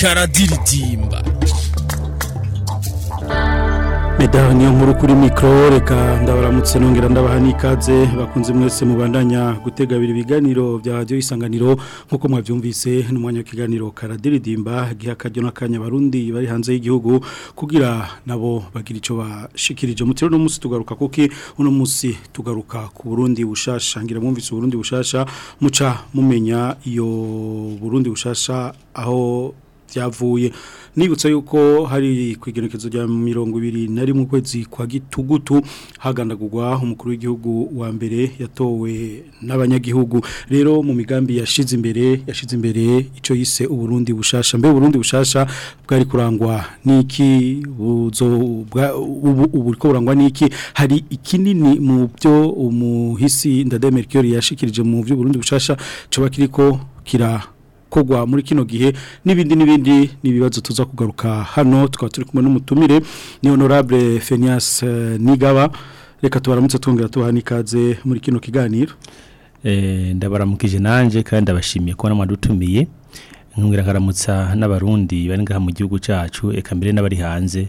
karadiridimba medani nkuru kuri mikoro reka ndabaramutse nongera ndabaha n'ikaze bakunze mwese mubandanya gutegabira ibiganiro bya radiyo isanganiro nk'uko mwabyumvise n'umwanya w'ikiganiro karadiridimba giha akaryo n'akanya barundi bari hanze y'igihugu kugira nabo bagira icyo bashikirije muti rero munsi tugaruka kuki uno munsi tugaruka ku burundi bushasha ngira mwumvise uburundi bushasha muca mumenya iyo burundi bushasha aho byavuye nibutsa yuko hari ku igenekerezo rya mirongo ibiri na rimwe ukwezi kwa gitugutu hagandagurwa umukuru w'igihugu wa mbere yatowe n'abanyagihugu rero mu migambi yashize imbere yashize imbere icyo yise uburundi bushasha mbe uburundi bushasha bwari kurangwa n'iki ubu burangwa n'iki hari ikinini mu byo umuhisi ndade merikiyori yashikirije mu by'uburundi bushasha cyaba kiriko kira gukorwa muri kino gihe n'ibindi n'ibindi n'ibibazo tuza kugaruka hano tukaba turi kumwe n'umutumire ni honorable Fenias eh, Nigaba reka tubaramutse tungera tubaha muri kino kiganiro eh, ndabaramukije nanjye kandi ndabashimiye ko n'amadutumiye nkongera nkaramutsa n'abarundi bari ngaha mu gihugu cyacu eka mbere n'abari hanze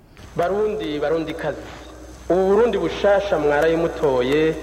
barundi barundi kazi ubu burundi bushasha mwarayimutoye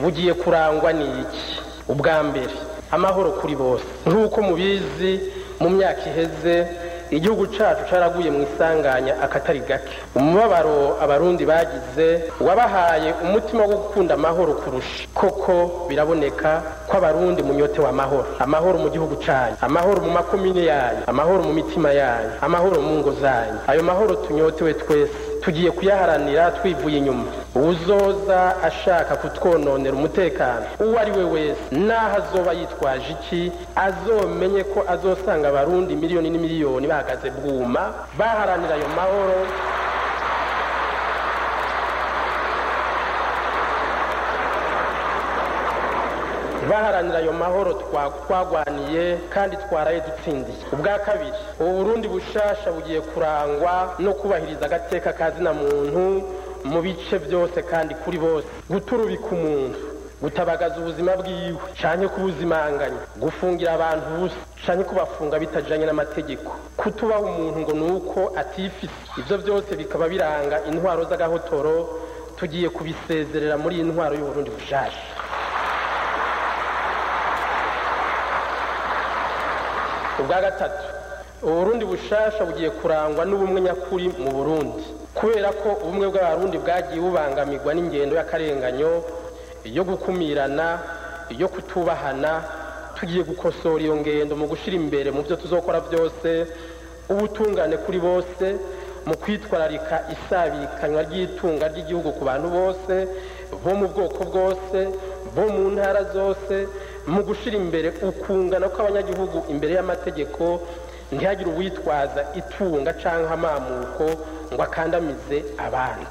bugiye kurangwa ni iki ubwa mbere amahoro kuri bose nk'uko mubizi mu myaka iheze igihugu cyacu cyaraguye mu isanganya akatari gake umubabaro abarundi bagize wabahaye umutima wo gukunda amahoro kurusha koko biraboneka ko abarundi munyotewe amahoro amahoro mu gihugu cyanyu amahoro mu makomine yanyu amahoro mu mitima yanyu amahoro mu ngo zanyu ayo mahoro tunyotewe twese tugiye kuyaharanira twivuye inyuma uzoza ashaka kutwononera umutekano uwo ari we wese n'aho azoba yitwaje iki azomenye ko azosanga abarundi miliyoni n'imiliyoni bahagaze bwuma baharanira ayo mahoro Baharanira ayo mahoro twagwaniye kandi twaraye dutsindiye ubwa kabiri ubu burundi bushasha bugiye kurangwa no kubahiriza agateka kazina muntu mu bice byose kandi kuri bose guturubika umuntu gutabagaza ubuzima bwiwe cyane kubuzimanganya gufungira abantu ubusa cyane kubafunga bitajyanye n'amategeko kutubaha umuntu ngo ni uko atifite ibyo byose bikaba biranga intwaro z'agahotoro tugiye kubisezerera muri iyi ntwaro y'uburundi bushasha. bwa gatatu uburundi bushasha bugiye kurangwa n'ubumwe nyakuri mu burundi kubera ko ubumwe bw'abarundi bwagiye bubangamirwa n'ingendo y'akarenganyo iyo gukumirana iyo kutubahana tugiye gukosora iyo ngendo mu gushyira imbere mu byo tuzokora byose ubutungane kuri bose mu kwitwararika isabikanywa ry'itunga ry'igihugu ku bantu bose bo mu bwoko bwose bo mu ntara zose mu gushyira imbere ukungana kw'abanyagihugu imbere y'amategeko ntihagire uwitwaza itunga cyangwa amamuko ngo akandamize abandi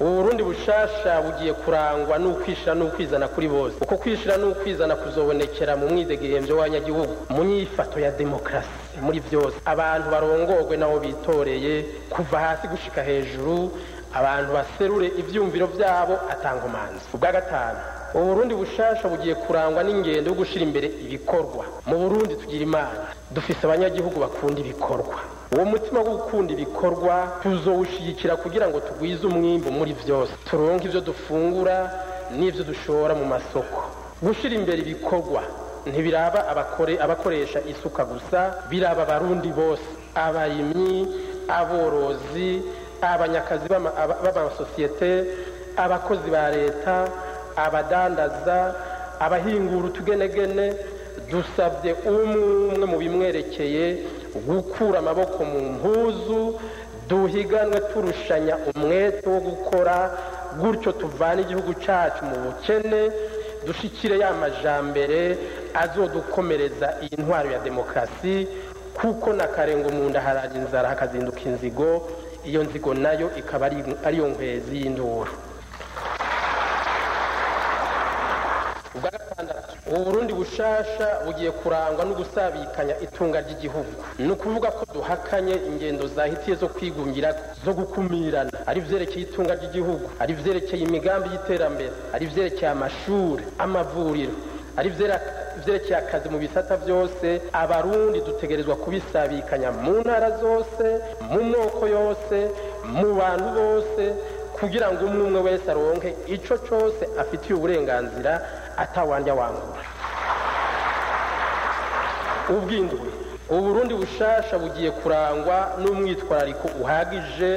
ubu burundi bushasha bugiye kurangwa n'ukwishyira n'ukwizana kuri bose uko kwishyira n'ukwizana kuzobonekera mu mwidegembyo w'abanyagihugu mu myifato ya demokarasi muri byose abantu barongogwe nabo bitoreye kuva hasi gushika hejuru abantu baserure ibyumviro byabo atanga umanza ubwa gatanu ubu burundi bushasha bugiye kurangwa n'ingendo yo gushyira imbere ibikorwa mu burundi tugira imana dufise abanyagihugu bakunda ibikorwa uwo mutima wo gukunda ibikorwa tuzowushyigikira kugira ngo tugwize umwimbu muri byose turonke ibyo dufungura n'ibyo dushora mu masoko gushyira imbere ibikorwa ntibiraba abakoresha isuka gusa biraba abarundi bose abarimyi aborozi abanyakazi b'amasosiyete abakozi ba leta abadandaza abahingura utugenegene dusabye umwe mu bimwerekeye gukura amaboko mu mpuzu duhiganwe turushanya umwete wo gukora gutyo tuvana igihugu cyacu mu bukene dushikire ya majambere azodukomereza iyi ntwaro ya demokarasi kuko na karenga umunda harajya inzara hakazinduka inzigo iyo nzigo nayo ikaba ariyo nkwezi y'induru ubwa gatandatu ubu burundi bushasha bugiye kurangwa no gusabikanya itunga ry'igihugu ni ukuvuga ko duhakanye ingendo zahitiye zo kwigungira zo gukumirana ari vyerekeye itunga ry'igihugu ari vyerekeye imigambi y'iterambere ari vyerekeye amashuri amavuriro ari vyerekeye byerekeye akazi mu bisata byose abarundi dutegerezwa kubisabikanya mu ntara zose mu moko yose mu bantu bose kugira ngo umwe umwe wese aronke icyo cyose afitiye uburenganzira atawandya wangura ubwindwi uburundi bushasha bugiye kurangwa n’umwitwariko uhagije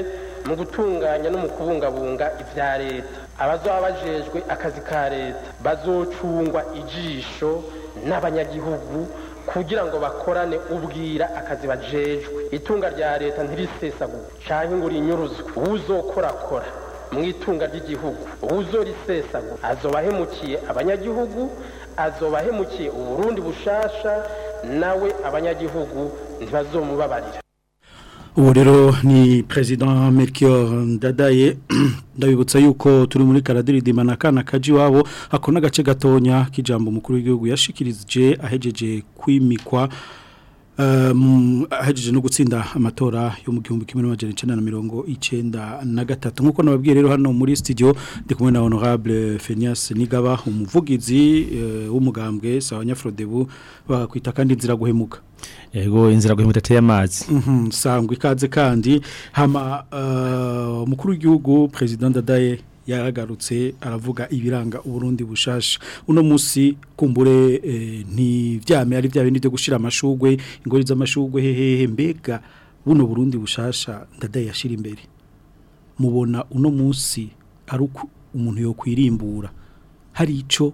mu gutunganya no mu kubungabunga ibya leta abazaba bajejwe akazi ka leta bazocungwa ijisho n'abanyagihugu kugira ngo bakorane ubwira akazi bajejwe itunga rya leta ntirisesagure cyangwa ngo rinyuruzwe uwuzokorakora mu itunga ry'igihugu uwuzorisesagura azoba ahemukiye abanyagihugu azoba ahemukiye uburundi bushasha nawe abanyagihugu ntibazomubabarira ubu rero ni perezida Melchior ndadaye ndabibutsa yuko turi muri karadiridima na kana kaji wabo hakona agace gatonya k'ijambo umukuru w'igihugu yashikirije ahejeje kwimikwa Um, ahejeje no gutsinda amatora yo mu gihumbi kimwe n'amajana icyenda na mirongo icyenda na gatatu nk'uko nababwiye rero hano muri studio ndi kumwe na honorable Fenias Nigaba umuvugizi uh, w'umugambwe sawa Nyafrodebu bakwita kandi inzira guhemuka yego inzira guhemuka idateye amazi mhm, sangwa ikaze kandi hama umukuru uh, w'igihugu perezida Ndadaye yaragarutse aravuga ibiranga uburundi bushasha uno musi kumbure eh, ntibyame ari bya byo gushyira amashugwe ingori z'amashugwe hehehe mbega buno burundi bushasha yashira imbere mubona uno munsi ari umuntu yokwirimbura hari icyo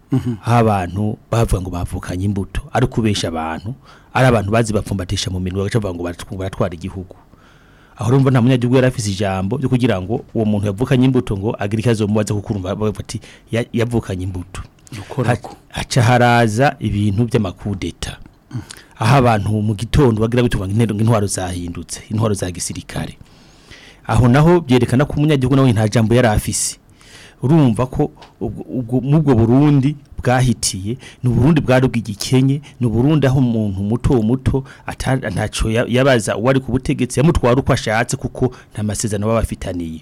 mm-hmm. aho abantu bavuga ngo bavukanye imbuto ari kubesha abantu ari abantu bazi bapfumbatisha mu minwa bagaca bavuga ngo baratwara igihugu aho urumva nta munyagihugu yari ijambo ryo kugira ngo uwo muntu yavukanye imbuto ngo agire ikibazo mubaza kuko bavuga ati yavukanye imbuto haca haraza ibintu by'amakudeta aha abantu mu gitondo bagira ngo intwaro zahindutse intwaro za gisirikare aho naho byerekana ko umunyagihugu nawe nta jambo yari afise urumva ko ubwo burundi bwahitiye ni uburundi bwari bw'igikenye ni uburundi aho umuntu muto muto ntacyo yabaza uwari ku butegetsi yamutwara uko ashatse kuko nta masezerano baba bafitaniye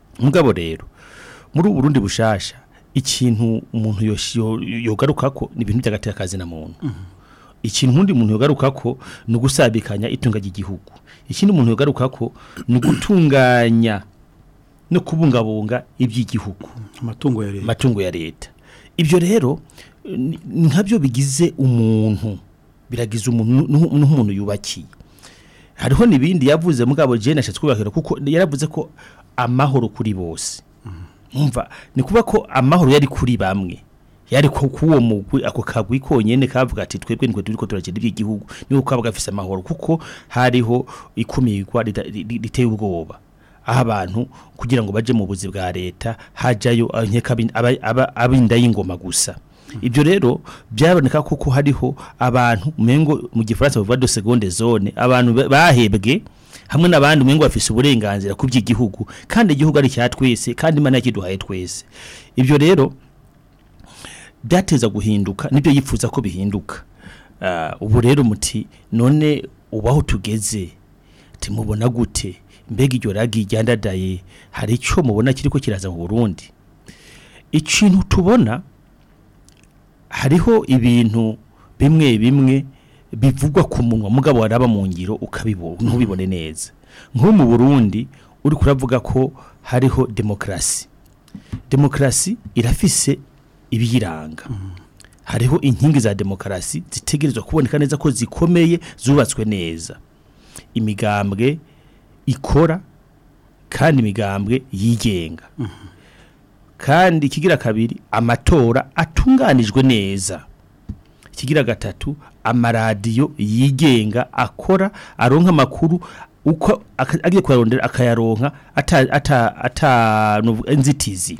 mugabo rero muri ubu burundi bushasha ikintu umuntu yogaruka ko ni ibintu by'agatekerakazi na muntu mm-hmm. ikintu undi muntu yogaruka ko ni ugusabikanya itunga ry'igihugu ikindi umuntu yagaruka ko ni ugutunganya no kubungabunga iby'igihugu amatungo ya leta ibyo rero nkabyo bigize umuntu biragize umuntu n'umuntu yubakiye hariho n'ibindi yavuze mugabo jene ashatse kubakira kuko yaravuze ko amahoro kuri bose mm-hmm. mwumva ni kuba ko amahoro yari kuri bamwe yariko kuwo mugwi ako kagwi konyene kavuga ati twebwe niko turiko turagenda iby'igihugu niko kabaga afise amahoro kuko hariho ikumirwa riteye ubwoba aha abantu kugira ngo baje mu buzi bwa leta hajayo ah, abinda y'ingoma gusa ibyo rero byaboneka kuko hariho abantu umengo mu gifaransa bavuga do seconde zone abantu bahebwe hamwe n'abandi umengo bafise uburenganzira ku by'igihugu kandi igihugu ari twese kandi imana yakiduhaye twese ibyo rero byateza guhinduka nibyo yifuza ko bihinduka eh, ubu rero muti none ubaho tugeze timubona gute mbega iryo ragi ryandadaye hari icyo mubona kiri ko kiraza mu burundi ikintu tubona hariho ibintu bimwe bimwe bivugwa ku munwa mugabo waraba mu ngiro ukabibona ntubibone neza nko mu burundi uri kuravuga ko hariho demokarasi demokarasi irafise ibiyiranga hariho inkingi za demokarasi zitegerezwa kuboneka neza ko zikomeye zubatswe neza imigambwe ikora kandi imigambwe yigenga kandi ikigira kabiri amatora atunganijwe neza ikigira gatatu amaradiyo yigenga akora aronka amakuru uko agiye kuyarondera akayaronka ata ata inzitizi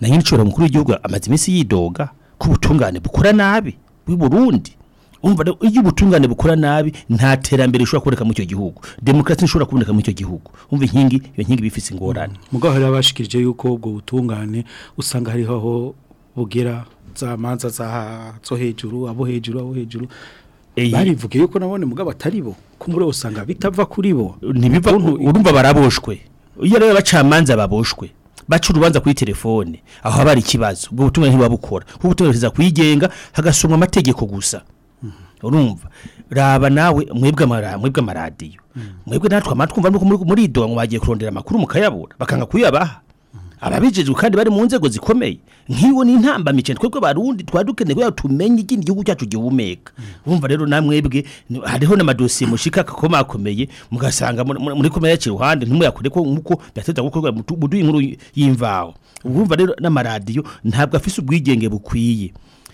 na nyine icura mukuru w'igihugu amaze iminsi yidoga ko ubutungane bukora nabi bw'i burundi umva iyo ubutungane bukora nabi nta terambere rishobora kuboneka muri icyo gihugu demokarasi ntishobora kuboneka muri icyo gihugu umva inkingi iyo nkingi bifite ingorane mm. mugabo hari abashikirije yuko ubwo butungane usanga hariho aho bugera za manza zo hejuru abo hejuru abo hejuru barivuge yuko nabone mugabo atari bo kumure usanga bitava kuri bo ntibiva urumva baraboshwe iyo rero abacamanza baboshwe baca urubanza kuri telefone aho haba hari ikibazo ubwo butumwa ntibabukora kuko butumwa bwiza kuyigenga hagasomwa amategeko gusa urumva raba nawe mwebwe amaradiyo mm. mwebwe natwe amatwumva nuko muri ido mwagiye kurondera amakuru mukayabura bakanga kuyabaha mm. ababijejwe kandi bari mu nzego zikomeye nk'iwo ni intambamice twebwe barundi twadukeneye kugira tumenye ikindi gihugu cyacu gihumeka bumva mm. rero namwebwe hariho n'amadosiye mushika akakomakomeye mugasanga muri komera yaciye iruhande ntimuyakore ko nk'uko byateza gukorwa buduye inkuru y'imvaho bumva rero n'amaradiyo ntabwo afise ubwigenge bukwiye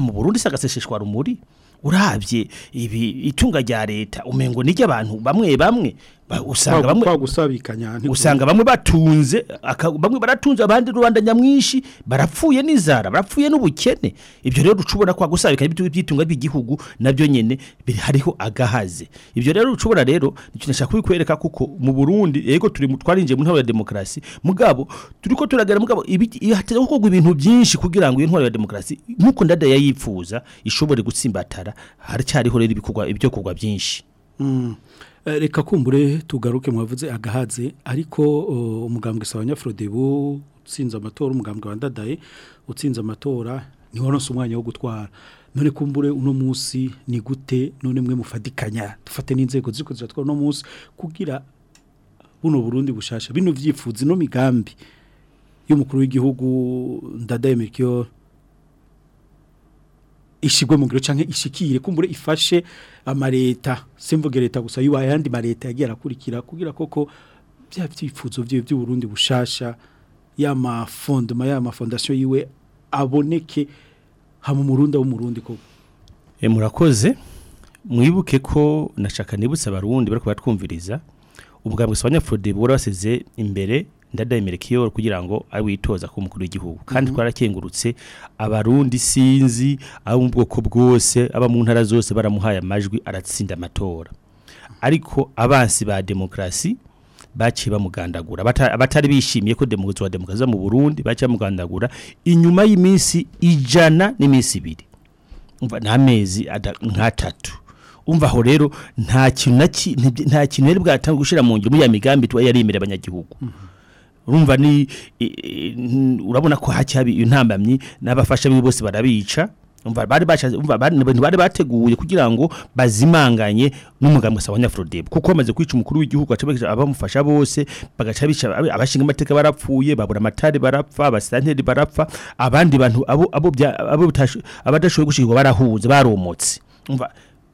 mu burundi se agaseseshwa rumuri urabye ibi itunga rya leta umengo n'ijya abantu bamwe bamwe usanga bamwe bagusabikanya usanga bamwe batunze bamwe baratunze abandi rubanda nyamwinshi barapfuye n'inzara barapfuye n'ubukene ibyo rero ushobora kwa gusabikanya by'itunga by'igihugu nabyo nyene biri hariho agahaze ibyo rero ushobora rero nicyo nashaka kubikwereka kuko mu Burundi yego turi twarinje mu ntwaro ya demokrasi mugabo turiko turagera mugabo ihateza gukorwa ibintu byinshi kugira ngo intwaro ya demokrasi nkuko ndada yayipfuza ishobore gutsimbatara haracyariho rero ibikorwa ibyo kugwa byinshi mm. Eh, reka kumbure tugaruke mwavuze agahaze ariko eh, umugambwe Frodebu utsinze amatora umugambwe wandadaye utsinze amatora ntiwaronse umwanya wo gutwara none kumbure uno munsi ni gute none mwe mufadikanya dufate n'inzego ziko ziratwara uno munsi kugira buno Burundi bushasha bino vyifuza ino migambi y'umukuru w'igihugu ndadaye Melchior ishigwe mu ngiro canke ishikire kumbure ifashe amareta semvuge leta gusa yuba yandi mareta yagiye arakurikira kugira koko bya byifuzo byo by'u Burundi bushasha ya mafondema ya mafondation yiwe aboneke hamu murunda w'umurundi koko e murakoze mwibuke ko nashaka nibutse abarundi bariko batwumviriza ubwambwe Sonia Frode bwo basize imbere ndadayemereka iyo kugira ngo awitoza witoza ko umukuru w'igihugu kandi mhm. twarakengurutse abarundi sinzi abo mu bwoko bwose aba mu ntara zose baramuhaye amajwi aratsinda amatora ariko abansi ba demokarasi baciye bamugandagura batari bishimiye ko demokarasi wa demokarasi mu burundi baciye bamugandagura inyuma y'iminsi ijana n'iminsi ibiri n'amezi nk'atatu umva aho rero nta kintu nta kintu yari bwatange gushyira mu ngiro muri ya migambi tuba yarimira abanyagihugu mhm. urumva ni urabona ko hakyabi iyo ntambamyi n'abafasha bose barabica umva bari bateguye kugira ngo bazimanganye n'umugambwe sa wanyafrodeb kuko bamaze kwica umukuru w'igihugu abamufasha bose bagaca bica abashinga amateka barapfuye babura amatari barapfa abasanteri barapfa abandi bantu abo abo abadashoboye gushirwa barahuze baromotse umva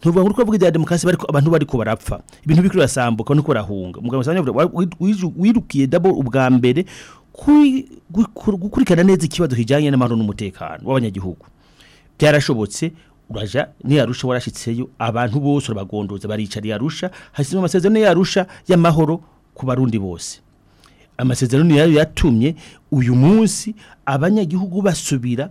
ntuvuga ngo uri kuvuga ibya demokarasi abantu bariko barapfa ibintu bikuru birasambuka nuko barahunga umuganga usaba nefurode wirukiye dabo ubwa mbere gukurikirana neza ikibazo kijyanye n'amahoro n'umutekano w'abanyagihugu byarashobotse uraja ni yarusha warashitseyo abantu bose urabagondoza baricariye arusha hasizwe amasezerano yarusha y'amahoro ku barundi bose amasezerano yayo yatumye uyu munsi abanyagihugu basubira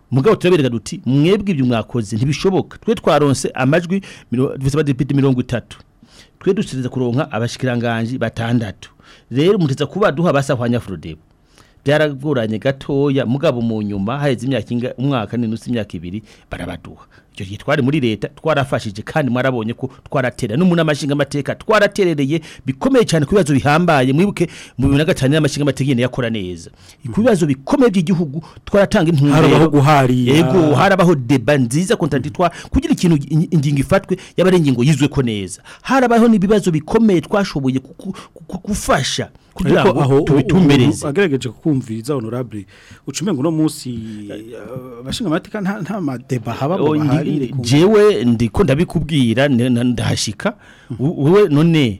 mugabo turabereka duti mwebwe ibyo mwakoze ntibishoboka twe twaronse amajwi mirongo itatu twe dushyize kuronka abashyikiranganji batandatu rero muteza kuba duha abasahwanya forodebu byaragoranye gatoya mugabo mu nyuma haheze imyaka inga umwaka n'inusu imyaka ibiri barabaduha icyo gihe twari muri leta twarafashije kandi mwarabonye ko twaratera n'umuntu amashinga amateka twaraterereye bikomeye cyane ku bibazo bihambaye mwibuke mu bibiri na gatanu n'amashinga amateka yene yakora neza ku bibazo bikomeye by'igihugu twaratanga intumbero harabaho guhariya yego harabaho deba nziza kontradictoire kugira ikintu ingingo ifatwe yaba ari ingingo yizwe ko neza harabaho n'ibibazo bikomeye twashoboye gufasha kugira ngo tubitumbereze agerageje kukumviriza honorable ucume ngo no munsi eh, eh, abashinga amatika nta nta madeba haba oh, jewe ndiko ndabikubwira ndahashika hmm. wewe none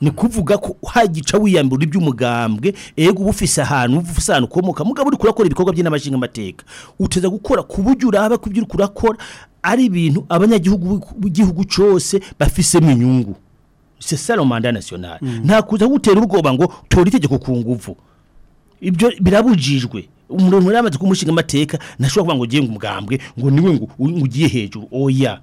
ni kuvuga ko hagica wiyambura iby'umugambwe ego uba ufise ahantu uba ufise ahantu ukomoka mugabo uri kurakora ibikorwa by'inama amateka uteza gukora ku buryo uraba ku byo uri kurakora ari ibintu abanyagihugu b'igihugu cyose bafisemo inyungu c'est ça le national mm. nta kuza gutera ubwoba ngo tora itegeko ku nguvu ibyo birabujijwe umuntu wari amaze kumushinga amateka ntashobora kuvuga ngo ugiye ngo umugambwe ngo niwe ngo ugiye hejuru oya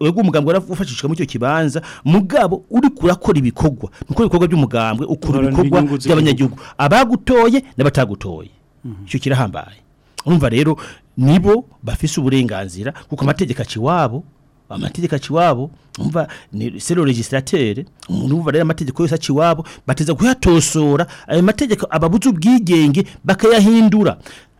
wego umugambwe warafashishwa mu cyo kibanza mugabo uri kurakora ibikogwa nuko ibikogwa by'umugambwe ukura ibikogwa by'abanyagihugu abagutoye n'abatagutoye mhm. cyo kirahambaye urumva rero nibo bafise uburenganzira kuko amategeko akiwabo amategeko akiwabo umva sero registrateur umuntu umva rero amategeko yose akiwabo bateza kuyatosora ayo mategeko ababuze ubwigenge bakayahindura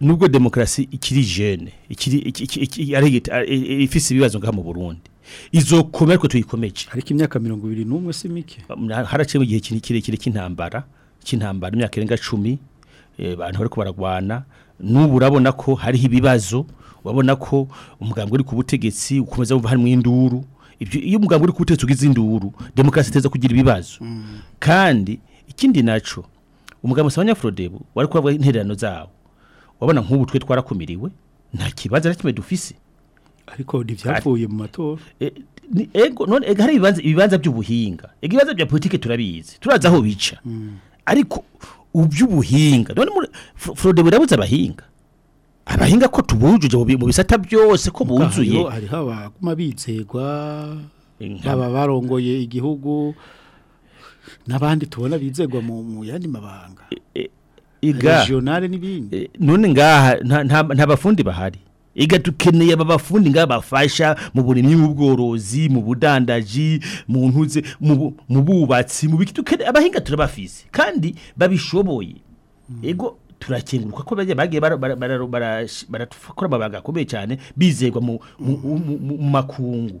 nubwo demokarasi ikiri jene ifite ibibazo nka mu burundi izo ko tuyikomeje ariko imyaka mirongo ibiri n'umwe si mike haraciyemo igihe kirekire cy'intambara cy'intambara imyaka irenga cumi e, abantu bari baragwana n'ubu urabona ko hariho ibibazo urabona ko umuganga uri ku butegetsi ukomeza wumva harimo induru iyo umuganga uri ku butegetsi ugize induru demokarasi iteza kugira ibibazo mm. kandi ikindi nacyo umuganga usaba nyafurodebu wari kuhabwa intererano zawo wabona nk'ubu twe twarakumiriwe nta kibazo na kimwe dufise ariko ntibyapfuye mu matora eh, hari ibibanza by'ubuhinga ibibanza bya politiki turabizi turazi aho bica mm. ariko uby'ubuhinga none forode burabuze abahinga abahinga ko tubujuje mu bisata byose ko buzuye hariho abaguma bizegwa baba barongoye igihugu n'abandi tubona bizegwa mu yandi mabanga eh, eh, iga regionale n'ibindi none ngaha nta bafundi bahari iga dukeneye aba bafundi ngaha bafasha mu burimyi mu bworozi mu budandaji mu ntuze mu bubatsi mu biki dukeneye abahinga turabafise kandi babishoboye ego turakenguruka ko bagiye barakora amabaga akomeye cyane bizerwa mu makungu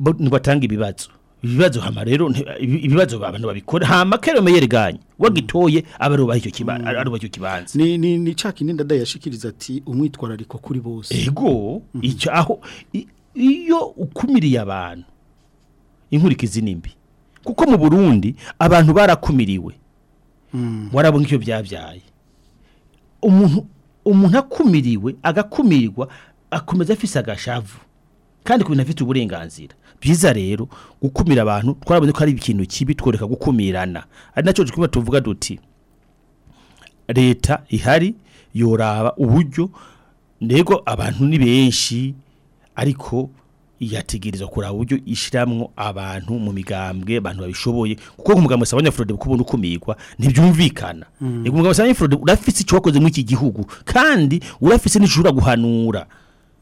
batanga ibibazo ibibazo hama rero ibibazo abantu babikora hama kero meyeri ganye wagitoye abaruba icyo kibanza mm. aruba icyo kibanza ni ni ni caki ninda dayashikiriza ati umwitwarariko kuri bose ego mhm. icyo aho iyo ukumiriye abantu inkurikizi nimbi kuko mu Burundi abantu barakumiriwe mm. warabona icyo byabyaye umuntu umuntu akumiriwe agakumirwa akomeza afise agashavu kandi ku afite uburenganzira Biza rero gukumira abantu twarabuze ko ari ikintu kibi tworeka gukumirana ari nacyo twumva tuvuga duti leta ihari yoraba uburyo ntego abantu ni benshi ariko yategereza kuraba uburyo ishyiramo abantu mu migambwe abantu babishoboye kuko umugambi wese abanyafurode kubona ukumirwa ntibyumvikana mm. umugambi wese abanyafurode urafise icyo wakoze muri iki gihugu kandi urafise n'icyo guhanura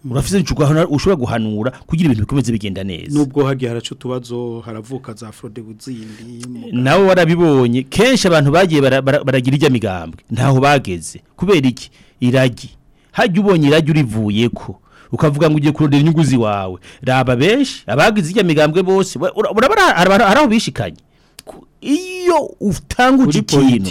murafise nicugahana ushobora guhanura kugira ibintu bikomeze bigenda neza nubwo hagiye haracu tubazo haravuka za fraude guzindi nawe warabibonye kenshi abantu bagiye baragira ijya migambwe ntaho bageze kubera iki iragi hajya ubonye iragi urivuye ko ukavuga ngo ugiye kurondera inyuguzi wawe raba benshi abagize ijya migambwe bose urabara hari aho bishikanye iyo utanga uca ikintu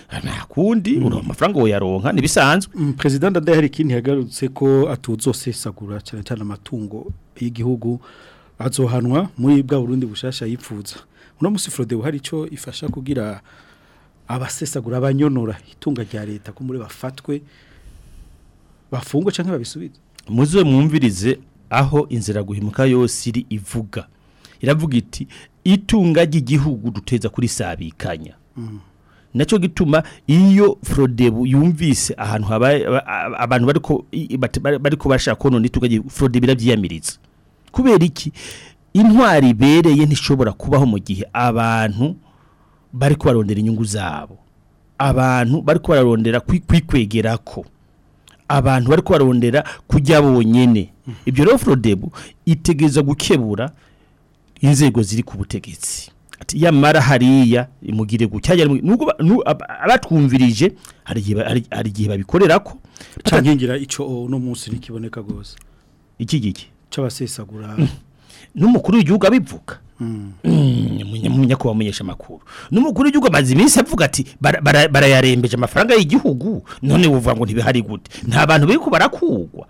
nta kundi hmm. uriya mafaranga wayaronka ntibisanzwe hmm, perezida ndadahe ikindi yagarutse ko atuzosesagura cyane cyane amatungo y'igihugu azohanwa muri bwa burundi bushasha yipfuza uno munsi forodewu hari icyo ifasha kugira abasesagura abanyonora itunga rya leta ko muri bafatwe bafungwe cyangwa babisubize muze mwumvirize aho inzira guhimuka yose iri ivuga iravuga iti itunga ry'igihugu duteza kuri sabikanya mm. nacyo gituma iyo frodebu yumvise ahantu abantu bari ko bashaka kubona itunga ry'igihugu forodebu kubera iki intwari ibereye ntishobora kubaho mu gihe abantu bari kubarondera inyungu zabo abantu bari kubarondera kwikwegera ko abantu bari kubarondera kujya bonyine ibyo rero forodebu itegereza gukebura inzego ziri ku butegetsi yamara hariya mugire gucyajya abatwumvirije hari igihe babikorera ko ngira icyo uno munsi ntikiboneka rwose iki giki cy'abasesagura mm. n'umukuru w'igihugu abivuga hmm. mm, nyakubahwa amakuru n'umukuru w'igihugu amaze iminsi avuga ati barayarembeje amafaranga y'igihugu none buvuga ngo ntibihari gute nta bantu biri ko barakugwa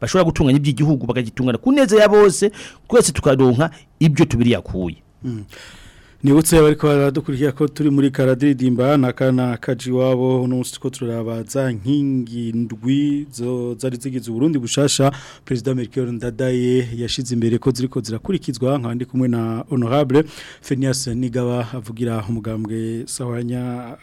bashobora gutunganya iby'igihugu bakagitungana ku neza ya bose twese tukaronka ibyo tubiri yakuye hmm. nibutse bari baradukurikira ko turi muri karadiridimba na kana kaji wabo n'umunsi ko turabaza nkingi ndwi zo zari zigize Burundi bushasha president Melchior Ndadaye yashize imbere ko ziriko zirakurikizwa nkandi kumwe na honorable Fenias Nigaba avugira umugambwe sawanya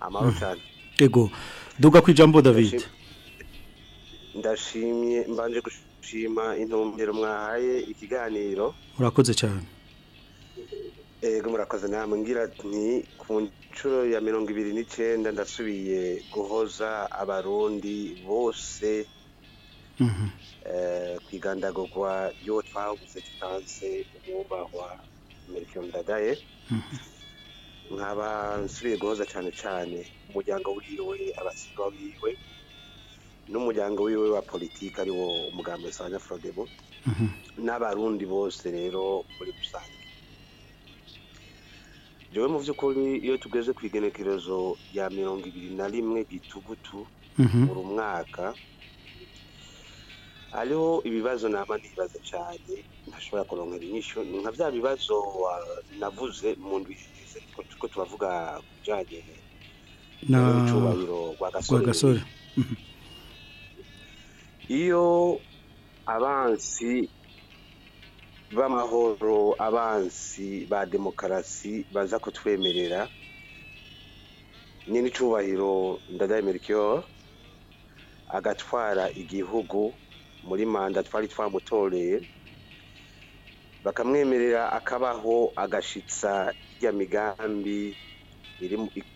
amahoro hmm. cyane ego duga ku ijambo David ndashimye mbanje gushima intumbero mwahaye ikiganiro murakoze cyane ego murakoze namwe ngira ni ku nshuro ya mirongo ibiri n'icyenda ndasubiye guhoza abarundi bose kwigandagurwa eh, iyo twabuze tutanze umwubahwa amerika ndagaye nkaba guhoza cyane cyane umuryango wiwe abasigwa wiwe n'umuryango wiwe wa politiki ariwo wo umugambi usanga forodebo n'abarundi bose rero muri rusange njyewe mu by'ukuri iyo tugeze ku igenekerezo rya mirongo ibiri na rimwe gitugutu mhm. buri mwaka hariho ibibazo naba nibaza cyane ntashobora kurongera inyishu ni nka bya bibazo navuze mu ndwize ko turavuga ku bijyanye n'ubucurabiro rwa gasore iyo abansi b'amahoro abansi ba demokarasi baza kutwemerera nyine icyubahiro ndadaye agatwara igihugu muri manda twari twamutoreye bakamwemerera akabaho agashitsa irya migambi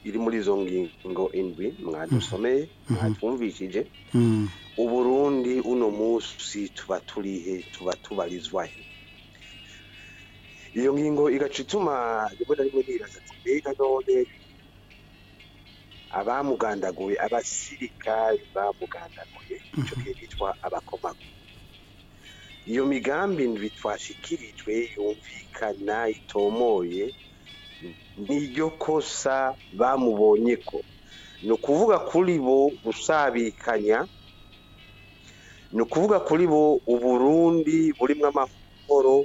iri muri izo ngingo indwi mwadusomeye mm-hmm. Mm-hmm. mwatwumvishije mm-hmm. uburundi uno munsi tuba turihe tuba tubarizwahe iyo ngingo igaca rimwe na rimwe nibaza mbega none abamugandaguye abasirikari bamugandaguye icyo gihe mhm. bitwa abakomagu iyo migambi bitwashikirijwe yumvikana itomoye niryo kosa bamubonye ko ni ukuvuga kuri bo gusabikanya ni ukuvuga kuri bo uburundi burimo amahoro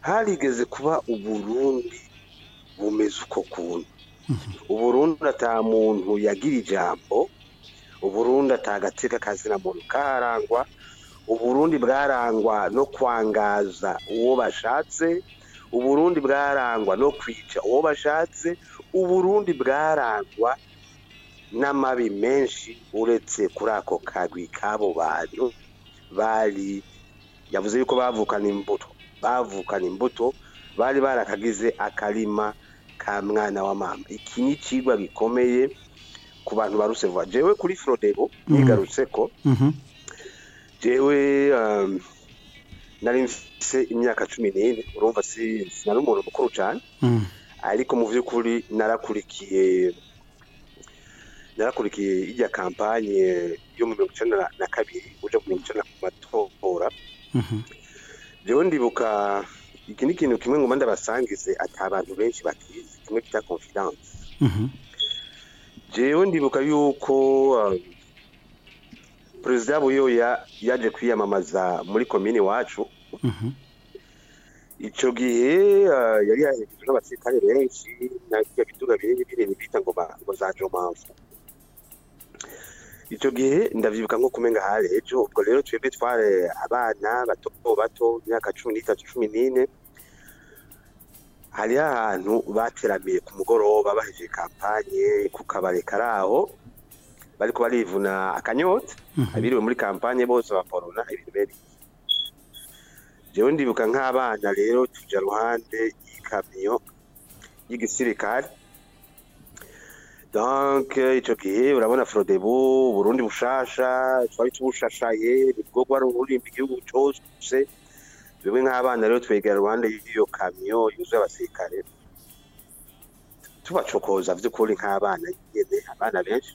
harigeze kuba uburundi bumeze uko kuntu uburundi ata muntu yagira ijambo uburundi atagatsika akazina muntu kaharangwa uburundi bwarangwa no kwangaza uwo bashatse uburundi bwarangwa no kwica uwo bashatse uburundi bwarangwa n'amabi menshi uretse kuri ako kagwi k'abo bantu bari yavuze yuko bavukana imbuto bavukana imbuto bari barakagize akarima ka mwana wa mama iki ni ikigwa gikomeye ku bantu ba jewe kuri forodebo yigarutse mhm. ko mhm. jewe um, nari mfise imyaka cumi n'ine urumva sinari umuntu mukuru cyane mhm. ariko mu by'ukuri narakurikiye narakurikiye ijya kampanye yo mu mirongo icyenda na kabiri uje mu mirongo icyenda ku matora jewe ndibuka iki ni ikintu kimwe ngomba ndabasangize ati abantu benshi bakizi kimwe bita confidence mhm. jewe ndibuka yuko um, perezida buyoya yaje kwiyamamaza muri komini wacu mhm. icyo gihe uh, yari yaherekejwe n'abasirikare benshi na bya biduga binini binini bita ngo za jomanfu icyo gihe ndabyibuka nko kumenga hare ejo ubwo rero twebwe twari abana bato bato imyaka cumi n'itatu cumi n'ine hari ahantu bateramiye ku mugoroba bahejeje kampanye ku kabari kari aho bari barivuna akanyota mhm. abiriwe muri kampanye bose baporona ibintu beri jewe ndibuka nk'abana rero tujya ruhande y'ikamyo y'igisirikare donc ico gihe urabona frodebu Burundi bushasha twari tubushashaye nibwo gwari ururirimba igihugu cose twebwe nk'abana rero twegera ruhande y'iyo kamyo yuzuye abasirikare tubacokoza by'ukuri nk'abana nyine abana benshi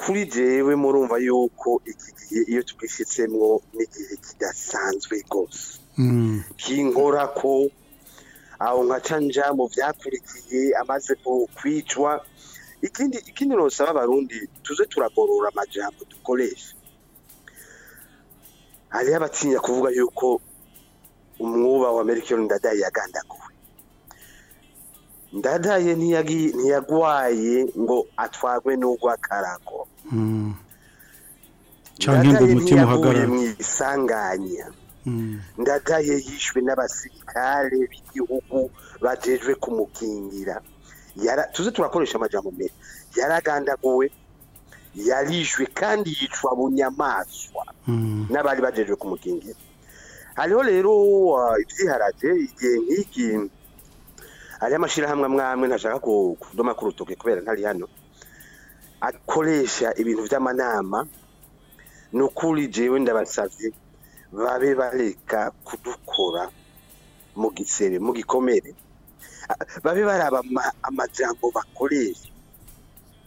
kuri jewe murumva yuko iki gihe iyo tubishyitsemo n'igihe kidasanzwe rwose hmm. kinkora ko aho nkaca nja mu byakurikiye amaze kwicwa ikindi ikindi nosaba abarundi tuze turagorora amajambo dukoresha hariho abatinya kuvuga yuko umwuba wa merikiyoni ndadaye yagandako ndadaye ntiyagwaye ngo atwarwe n'urw'akarago hmm. ndadaye ntiyaguye mu isanganya hmm. ndadaye yishwe n'abasirikare b'igihugu batejwe kumukingira tuzi turakoresha amajyambere mbere yaragandaguwe yarishwe kandi yicwa bunyamaswa hmm. n'abari bagejeje kumukingira hariho rero uh, ibyiharage igihe nk'iki ariya mashyirahamwe amwe ntashaka kudoma ku rutoki kubera ntari hano akoresha ibintu by'amanama ni ukuri jewe ndabasabye babe bareka kudukora mu gisebe mu gikomere babe baraba amajambo bakoresha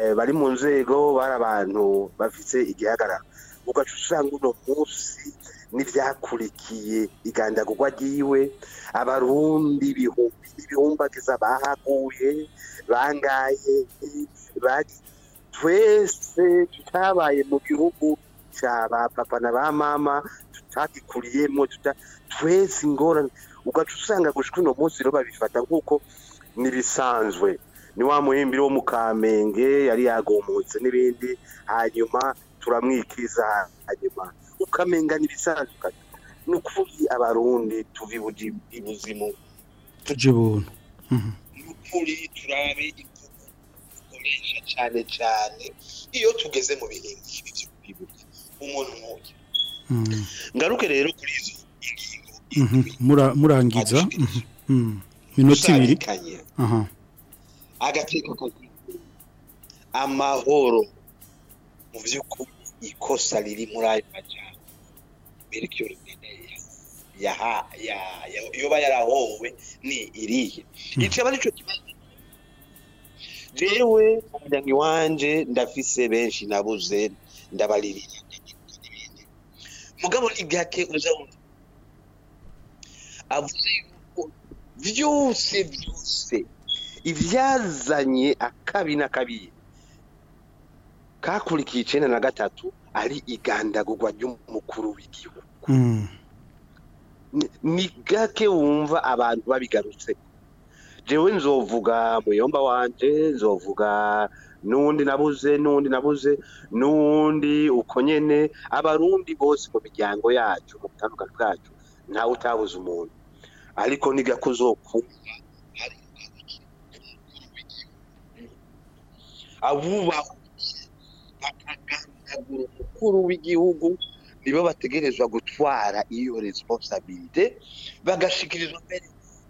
eh, bari mu nzego bari abantu bafite igihagararo ugacu usanga uno munsi n'ibyakurikiye igandagurwa ryiwe abarundi ibihumbi n'ibihumbagiza bahaguye bangaye twese tutabaye mu gihugu cya ba papa na ba mama tutagikuriyemo twese ingorane ugaca usanga gushwa uno munsi rero babifata nk'uko ntibisanzwe ni wa muhimbiri wo mu kamenge yari yagumutse n'ibindi hanyuma turamwikiza hanyuma ukamenga n'ibisanzwe ni ukuvuga abarundi tuva ibuzimu tujya ubuntu mhm. ni turabe imvugo dukoresha cyane cyane iyo tugeze mu bihe nk'ibi byo kwiburya umuntu nk'uyu mhm. ngaruke rero kuri izo ngingo mhm. murangiza minota ibiri agateka kagiye amahoro mu by'ukuri ikosa riri muri ayo majyane merikiyoni ya yoba yarahowe ni irihe hmm. ikaba aricyo kibazo jewe umuryango iwanje ndafise benshi nabuze ndabaririra n'ibindi mugabo igake uzabona avuze yuko byose byose ibyazanye akabi n'akabi kakurikiye icenda na gatatu ari igandagurwa ry'umukuru w'igihugu Mm. ni gake wumva abantu babigarutse jewe nzovuga muyomba wanje nzovuga n'undi nabuze n'undi nabuze n'undi uko nyene abarundi bose mu miryango yacu mu butandukane bwacu ntawe utabuze umuntu ariko ni gake uzokumva abubaha umukuru w'igihugu nibo bategerezwa gutwara iyo responsabilite bagashikirizwa mbere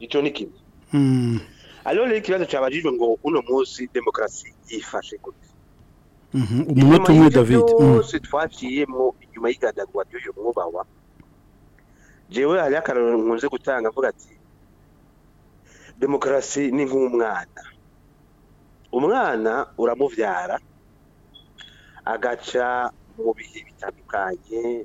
icyo ni kimwe ariyo rero ikibazo cyabajijwe ngo uno munsi demokarasi yifashe gute Mhm. umunota umwe david mhm. byose twaciyemo inyuma y'igadagwa ry'uyu mwubawa jewe hariho akarorero nkunze gutanga avuga ati demokarasi ni nk'umwana umwana uramubyara agaca mu bihe bitandukanye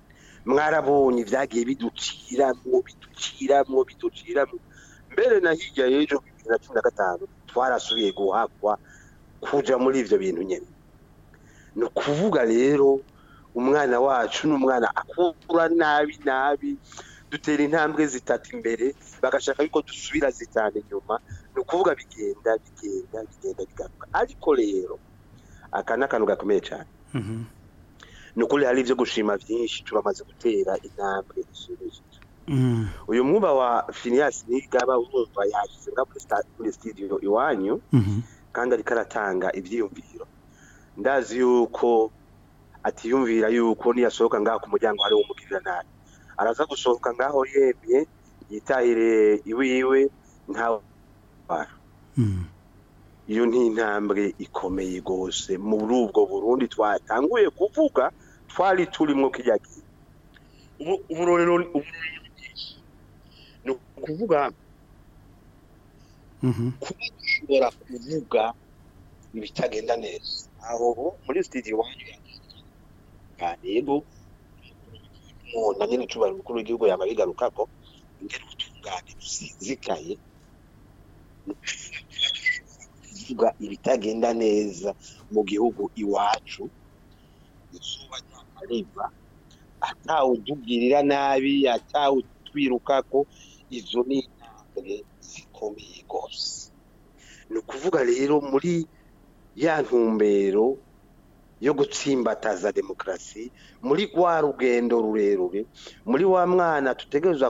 mwarabonye ibyagiye biduciramo biduciramo biduciramo mbere na hirya y'ejo bibiri na cumi na gatanu twarasubiye guhakwa kuja muri ivyo bintu nyene ni kuvuga rero umwana wacu numwana umwana akura nabi nabi dutera intambwe zitatu imbere bagashaka yuko dusubira zitanu inyuma ni ukuvuga bigenda bigenda bigenda bigaruka ariko rero aka ni akantu gakomeye cyane mhm. ni ukuri hari ibyo gushima byinshi turamaze gutera intambwe ishimishije mhm. uyu mwumba wa finiyasi nigaba wumva yashyize muri sitidiyo iwanyu mhm. kandi ariko aratanga ibyiyumviro ndazi yuko atiyumvira yuko niyasohoka ngaho ku muryango hari umugirira nabi araza gusohoka ngaho yemye yitahire iwiwe ntawe hmm. iyo ni intambwe ikomeye rwose muri ubwo burundi twatanguye kuvuga twari turimo kijya gihe uburorero ni ukuvuga kuba dushobora kuvuga ibitagenda neza aho muri studio wanyu yego umuntu nyine ucubara umukuru w'igihugu yaba bigarukako ingero ubutungane businzikaye kuvuga ibitagenda neza mu gihugu iwacu izuba ryakariva atawutubwirira nabi atawutwirukako izo ni intambwe ikomeye rwose ni ukuvuga rero muri ya ntumbero yo gutsimbataza demokarasi muri rwa rugendo rurerure muri wa mwana tutegereza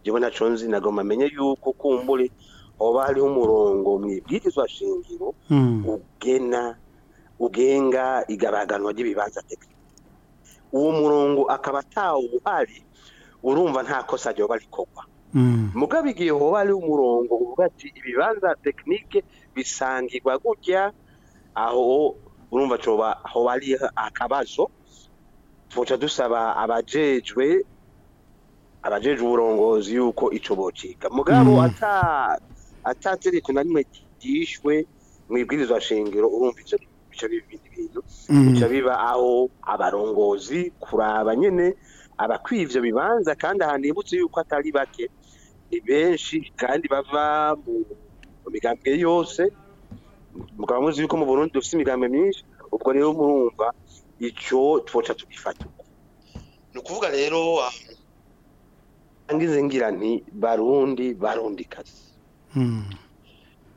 njyewe nacyo nagomba amenye yuko kumbure hoba umurongo mu ibwirizwa shingiro hmm. ugena ugenga igabaganwa ry'ibibanza tekinike uwo murongo akaba atawuhari urumva nta kosa ryoba rikorwa Mm. mugabe igihe hoba hariho umurongo uvuga ati ibibanza tekinike bisangirwa gutya aho urumva coba hoba ari akabazo tuca dusaba abajejwe abajejwe uburongozi yuko ico bociga mugabo mm. ata atategeko na rimwe ryishwe mwibwirizwa shingiro urumva ico bica bibindi bintu mm. bica biba aho abarongozi kuraba nyene abakwiye bibanza kandi ahantu yibutse yuko atari bake ni benshi kandi bava mu migambwe yose mukaba muzi yuko mu burundi dufite imigambi myinshi ubwo rero murumva icyo twoca tugifata ni ukuvuga rero ah, ngize ngira ni barundi barundi kazi hmm.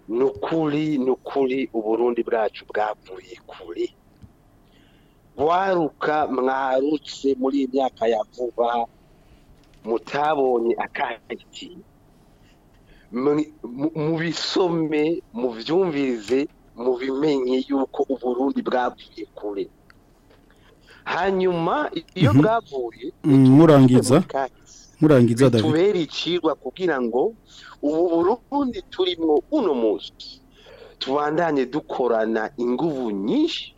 ni ukuri ni ukuri uburundi bwacu bwavuye kure waruka mwarutse muri iyi myaka ya vuba mutabonye akahiki mubisome mubyumvirize mubimenye yuko uburundi bwavuye kure hanyuma iyo mhm. bwavuye mm, murangiza murangiza tubera icirwa kugira ngo ubu burundi turimo uno munsi tubandanye dukorana inguvu nyinshi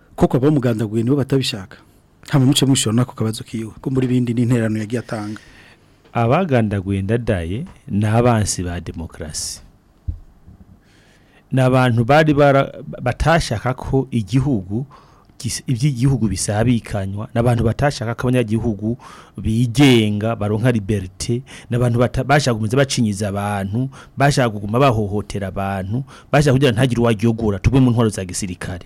koko abamugandaguye nibo batabishaka nta muco mwishura n'ako kabazo kiwe ko muri bindi ni interano yagiye atanga abagandaguye ndadaye ni abansi ba demokarasi ni abantu bari batashaka ko igihugu iby'igihugu bisabikanywa n'abantu batashaka ko abanyagihugu bigenga baronka liberite n'abantu bashaka gukomeza bacinyiza abantu bashaka kuguma bahohotera abantu bashaka kugira ntagire uwaryogora tubwe mu ntwaro za gisirikare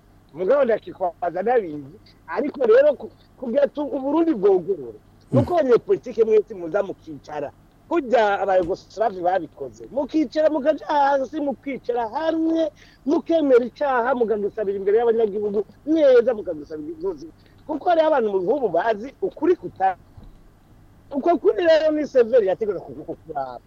mugabo ndakikwaza n'abindi ariko rero kugatunga uburundi bwogurura hmm. nuko abanyepolitike mwese muza mukicara kurya abayugoslavie babikoze mukicara mukaja hasi mukicara hamwe mukemera icyaha mukadusabira imbere y'abanyagihugu neza mukadusabira impuzi kuko hariho abantu mu gihugu bazi ukuri kutari uko kuri rero ni severi yategura kuguko kuraba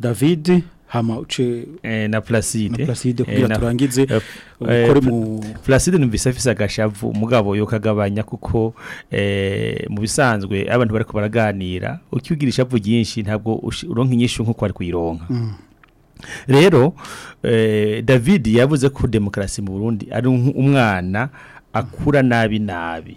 David hama uce eh, na Placide na Placide kugira eh, turangize eh, ukore mu Placide numvise afise agashavu mugabo yo kuko eh, mu bisanzwe abantu bari baraganira ukiugira ishavu ryinshi ntabwo uronka inyishu nko kwari kuyironka mm. rero eh, david yavuze ko demokarasi mu burundi ari umwana akura nabi nabi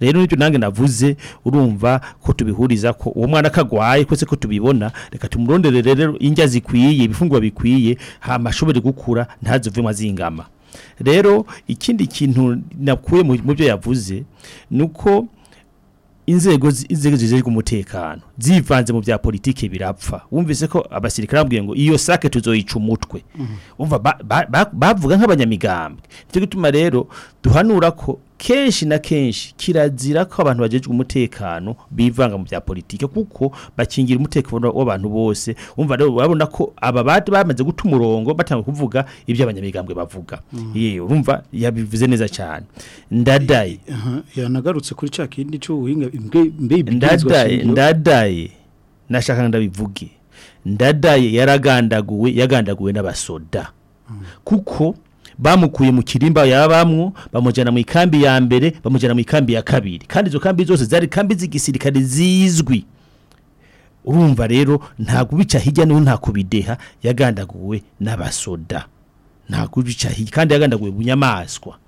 rero n'ibyo nange navuze urumva ko tubihuriza ko uwo mwana akagwaye kose ko tubibona reka tumurondere rero indya zikwiye ibifungwa bikwiye hama ashobore gukura ntazuvemo azingama rero ikindi kintu nakuye mu byo yavuze ni uko inzego zizejejwe umutekano zivanze mu bya politiki birapfa wumvise ko abasirikare bambwiye ngo iyo sake tuzoyica umutwe mhm. bavuga nk'abanyamigambwe nicyo gituma rero duhanura ko kenshi na kenshi kirazira ko abantu bajejwe umutekano bivanga mu bya politiki kuko bakingira umutekano w'abantu bose umva rero urabona ko aba bamaze guta umurongo batanga kuvuga ibyo abanyamigambwe bavuga mm. yewe urumva yabivuze neza cyane ndadaye yanagarutse kuri cya kindi cy'ubuhinga ndadaye ndadaye nashaka ndabivuge ndadaye yaragandaguwe yagandaguwe n'abasoda mm. kuko bamukuye mu kirimba yabamwo bamujana mu ikambi ya mbere bamujana mu ikambi ya kabiri kandi izo kambi zose zari kambi z'igisirikare zizwi urumva rero ntabwo ubica hirya no ntakubideha yagandaguwe n'abasoda ntabwo ubica hirya kandi yagandaguwe bunyamaswa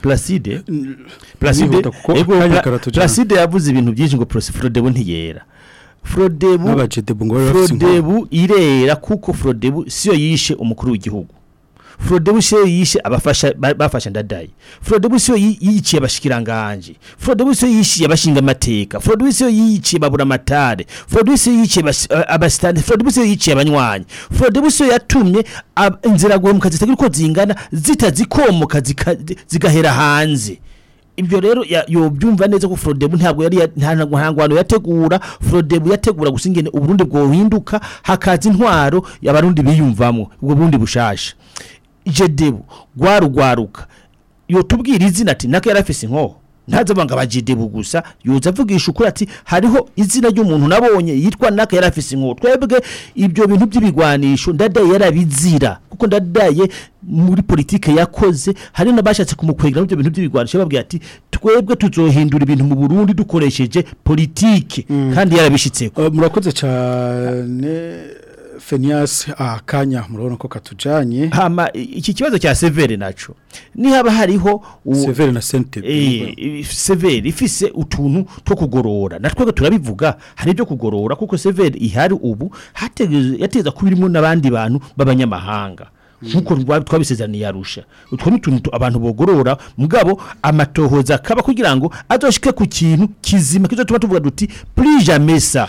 placide placide placide yavuze ibintu byinshi ngo forodebu ntiyera forodebu irera kuko forodebu siyo yishe umukuru w'igihugu forode yishe abafasha bafasha ndadayi. forode yiciye yiyiciye abashikiranganji forode abashinga amateka forode yiciye yiyiciye babura amatare forode busiyo eh, abasitani forode busiyo abanywanyi forode yatumye inzira guhemuka zitagira uko zingana zitazikomoka zigahera hanze ibyo rero yobyumva neza ko forodebu ntabwo yari ntabwo hantu yategura forodebu yategura gusa ingene uburundi bwohinduka hakaza intwaro abarundi biyumvamo ubwo burundi bushasha jedebu rwarugwaruka yotubwira izina ati nako yarafise inkoho ntazi abanga ba jedebu gusa yoza avugisha ukuri ati hariho izina ry'umuntu nabonye yitwa naka yarafise inkoho twebwe ibyo bintu by'ibigwanisho ndadaye yarabizira kuko ndadaye muri politiki yakoze hari n'abashatse kumukwega n'ibyo bintu by'ibigwanisho bababwira ati twebwe tuzohindura ibintu mu burundi dukoresheje politiki mm. kandi yarabishyitseko uh, murakoze cyane Fenias akanya ah, murabona ko katujanye hama iki kibazo cya severe naco ni haba hariho severe na sente eh, severe ifise utuntu two kugorora natwe turabivuga hari byo kugorora kuko severe ihari ubu yateza kubirimo nabandi bantu b'abanyamahanga nk'uko mm. twabisezeraniye arusha utwo ni utuntu abantu bogorora mugabo amatohoza akaba kugira ngo adashike ku kintu kizima kizo tuba tuvuga duti prijamesa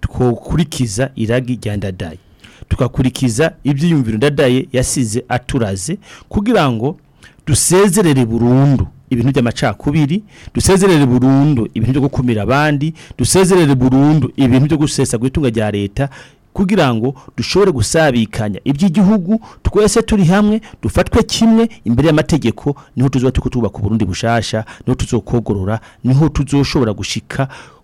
twakurikiza iragi rya ndadaye tukakurikiza ibyiyumviro ndadaye yasize aturaze kugira ngo dusezerere burundu ibintu by'amacakubiri dusezerere burundu ibintu byo gukumira abandi dusezerere burundu ibintu byo gusesa ku itunga rya leta kugira ngo dushobore gusabikanya iby'igihugu twese turi hamwe dufatwe kimwe imbere y'amategeko niho tuzoba turi tubaka uburundi bushasha niho tuzokogorora niho tuzoshobora gushika